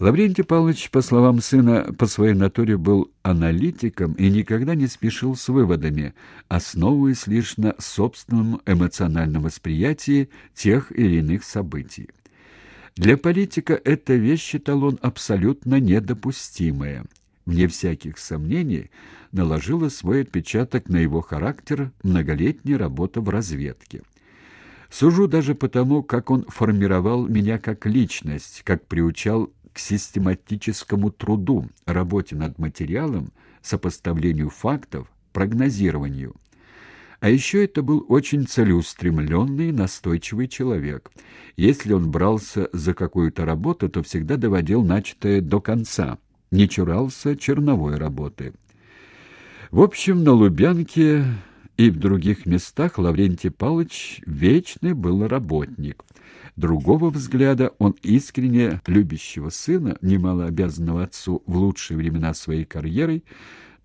Лаврентий Павлович, по словам сына, по своей натуре был аналитиком и никогда не спешил с выводами, основываясь лишь на собственном эмоциональном восприятии тех или иных событий. Для политика эта вещь, считал он, абсолютно недопустимая. Вне всяких сомнений наложила свой отпечаток на его характер многолетняя работа в разведке. Сужу даже потому, как он формировал меня как личность, как приучал к систематическому труду, работе над материалом, сопоставлению фактов, прогнозированию. А еще это был очень целеустремленный, настойчивый человек. Если он брался за какую-то работу, то всегда доводил начатое до конца, не чурался черновой работы. В общем, на Лубянке и в других местах Лаврентий Павлович вечный был работник. Другого взгляда он искренне любящего сына, немало обязанного отцу в лучшие времена своей карьеры,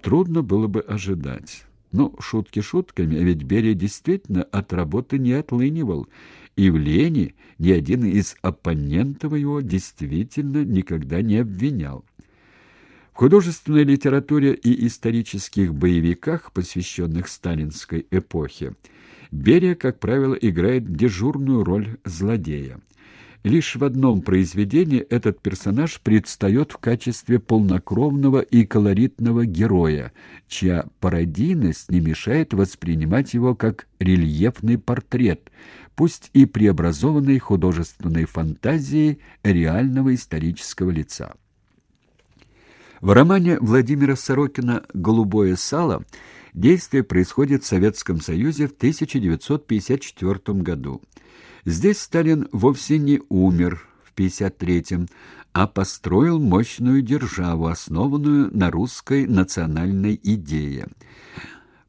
трудно было бы ожидать. Но шутки шутками, а ведь Берия действительно от работы не отлынивал, и в лени ни один из оппонентов его действительно никогда не обвинял. Художественной литературе и исторических боевиках, посвященных сталинской эпохе, Берия, как правило, играет дежурную роль злодея. Лишь в одном произведении этот персонаж предстает в качестве полнокровного и колоритного героя, чья пародийность не мешает воспринимать его как рельефный портрет, пусть и преобразованный художественной фантазией реального исторического лица. В романе Владимира Сорокина «Голубое сало» действие происходит в Советском Союзе в 1954 году. Здесь Сталин вовсе не умер в 1953-м, а построил мощную державу, основанную на русской национальной идее.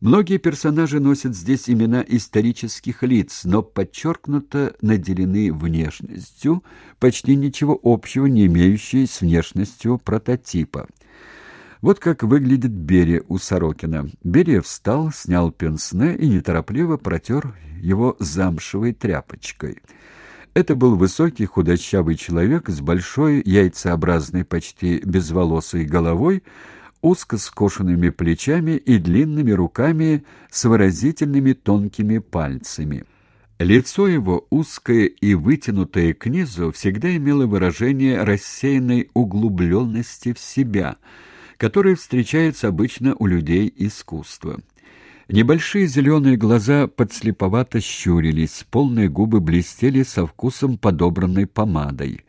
Многие персонажи носят здесь имена исторических лиц, но подчеркнуто наделены внешностью, почти ничего общего не имеющей с внешностью прототипа. Вот как выглядит Берия у Сорокина. Берия встал, снял пенсне и неторопливо протер его замшевой тряпочкой. Это был высокий худощавый человек с большой яйцеобразной, почти безволосой головой, узко скошенными плечами и длинными руками с выразительными тонкими пальцами. Лицо его, узкое и вытянутое к низу, всегда имело выражение рассеянной углубленности в себя, которое встречается обычно у людей искусства. Небольшие зеленые глаза подслеповато щурились, полные губы блестели со вкусом подобранной помадой.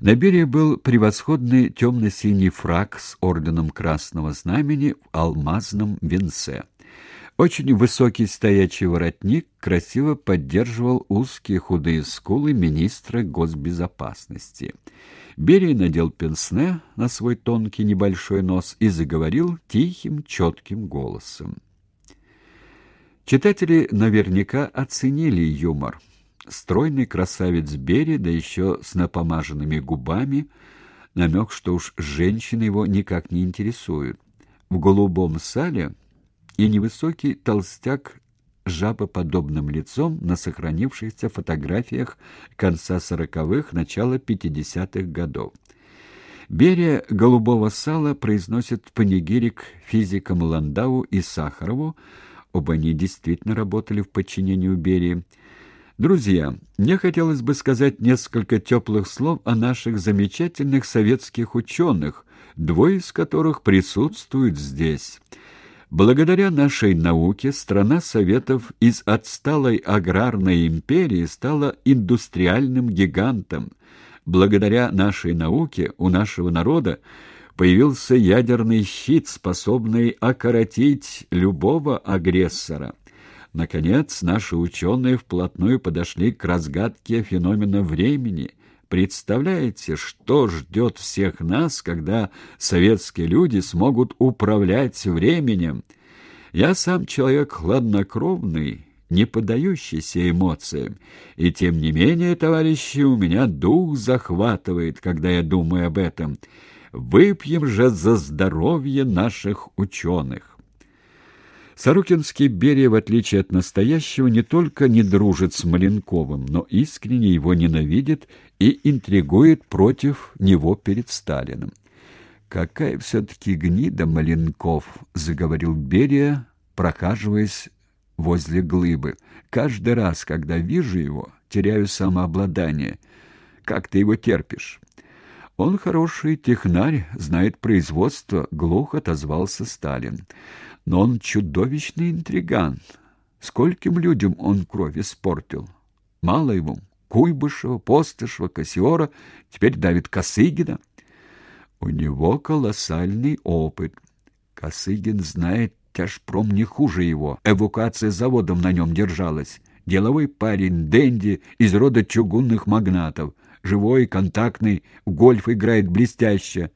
На Берии был превосходный темно-синий фраг с орденом Красного Знамени в алмазном венце. Очень высокий стоячий воротник красиво поддерживал узкие худые скулы министра госбезопасности. Берия надел пенсне на свой тонкий небольшой нос и заговорил тихим, четким голосом. Читатели наверняка оценили юмор стройный красавец Бери, да еще с напомаженными губами, намек, что уж женщины его никак не интересуют. В голубом сале и невысокий толстяк жабоподобным лицом на сохранившихся фотографиях конца сороковых, начала пятидесятых годов. Берия голубого сала произносит панигирик физикам Ландау и Сахарову, оба они действительно работали в подчинении у Берии, Друзья, мне хотелось бы сказать несколько теплых слов о наших замечательных советских ученых, двое из которых присутствуют здесь. Благодаря нашей науке страна Советов из отсталой аграрной империи стала индустриальным гигантом. Благодаря нашей науке у нашего народа появился ядерный щит, способный окоротить любого агрессора. Наконец, наши ученые вплотную подошли к разгадке феномена времени. Представляете, что ждет всех нас, когда советские люди смогут управлять временем? Я сам человек хладнокровный, не поддающийся эмоциям, и тем не менее, товарищи, у меня дух захватывает, когда я думаю об этом. Выпьем же за здоровье наших ученых». Сорокинский Берия, в отличие от настоящего, не только не дружит с Маленковым, но искренне его ненавидит и интригует против него перед Сталиным. «Какая все-таки гнида Маленков!» — заговорил Берия, прохаживаясь возле глыбы. «Каждый раз, когда вижу его, теряю самообладание. Как ты его терпишь?» «Он хороший технарь, знает производство», — глухо отозвался Сталин. Но он чудовищный интриган. Скольким людям он кровь испортил? Мало ему. Куйбышева, Постышева, Кассиора, теперь давит Косыгина. У него колоссальный опыт. Косыгин знает тяжпром не хуже его. Эвакуация заводом на нем держалась. Деловой парень, денди, из рода чугунных магнатов. Живой, контактный, в гольф играет блестяще.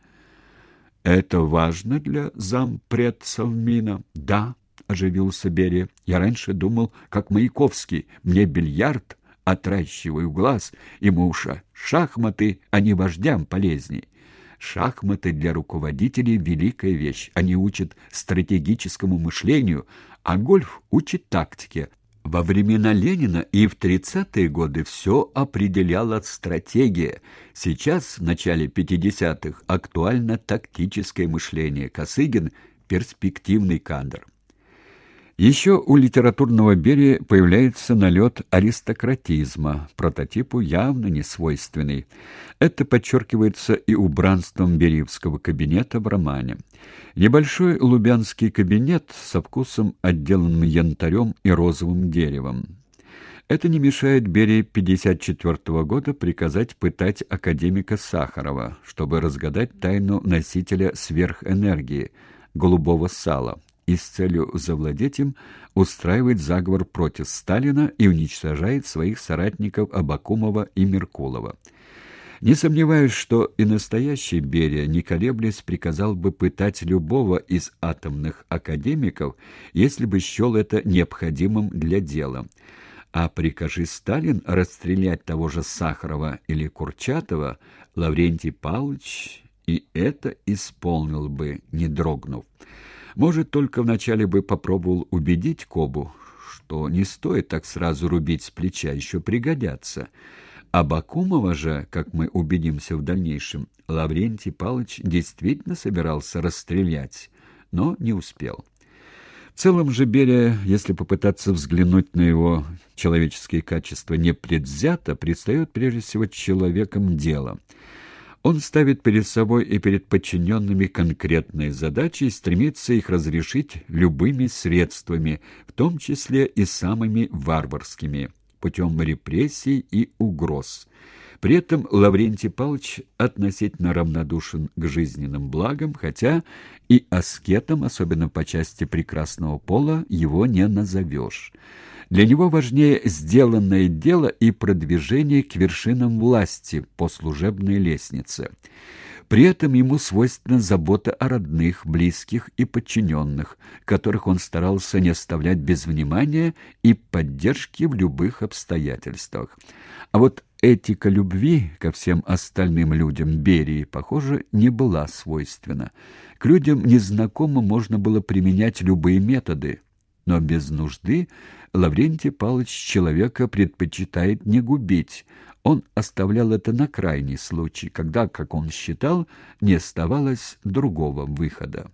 Это важно для зампред Совмина? Да, оживился Берия. Я раньше думал, как Маяковский, мне бильярд отращиваю глаз, ему уша. Шахматы, а не вождям полезней. Шахматы для руководителей — великая вещь. Они учат стратегическому мышлению, а гольф учит тактике. Во времена Ленина и в 30-е годы все определяла стратегия. Сейчас, в начале 50-х, актуально тактическое мышление. Косыгин – перспективный кадр. Еще у литературного Берия появляется налет аристократизма, прототипу явно не свойственный. Это подчеркивается и убранством бериевского кабинета в романе. Небольшой лубянский кабинет со вкусом, отделанным янтарем и розовым деревом. Это не мешает Берии 54 года приказать пытать академика Сахарова, чтобы разгадать тайну носителя сверхэнергии – голубого сала и с целью завладеть им устраивает заговор против Сталина и уничтожает своих соратников Абакумова и Меркулова. Не сомневаюсь, что и настоящий Берия, не колеблясь, приказал бы пытать любого из атомных академиков, если бы счел это необходимым для дела. А прикажи Сталин расстрелять того же Сахарова или Курчатова, Лаврентий Павлович и это исполнил бы, не дрогнув. Может, только вначале бы попробовал убедить Кобу, что не стоит так сразу рубить с плеча, еще пригодятся. А Бакумова же, как мы убедимся в дальнейшем, Лаврентий Павлович действительно собирался расстрелять, но не успел. В целом же Берия, если попытаться взглянуть на его человеческие качества непредвзято, предстает прежде всего человеком дела — он ставит перед собой и перед подчиненными конкретные задачи и стремится их разрешить любыми средствами, в том числе и самыми варварскими, путем репрессий и угроз. При этом Лаврентий Павлович относительно равнодушен к жизненным благам, хотя и аскетом, особенно по части прекрасного пола, его не назовешь. Для него важнее сделанное дело и продвижение к вершинам власти по служебной лестнице. При этом ему свойственна забота о родных, близких и подчиненных, которых он старался не оставлять без внимания и поддержки в любых обстоятельствах. А вот этика любви ко всем остальным людям Берии, похоже, не была свойственна. К людям незнакомым можно было применять любые методы, но без нужды Лаврентий Павлович человека предпочитает не губить. Он оставлял это на крайний случай, когда, как он считал, не оставалось другого выхода.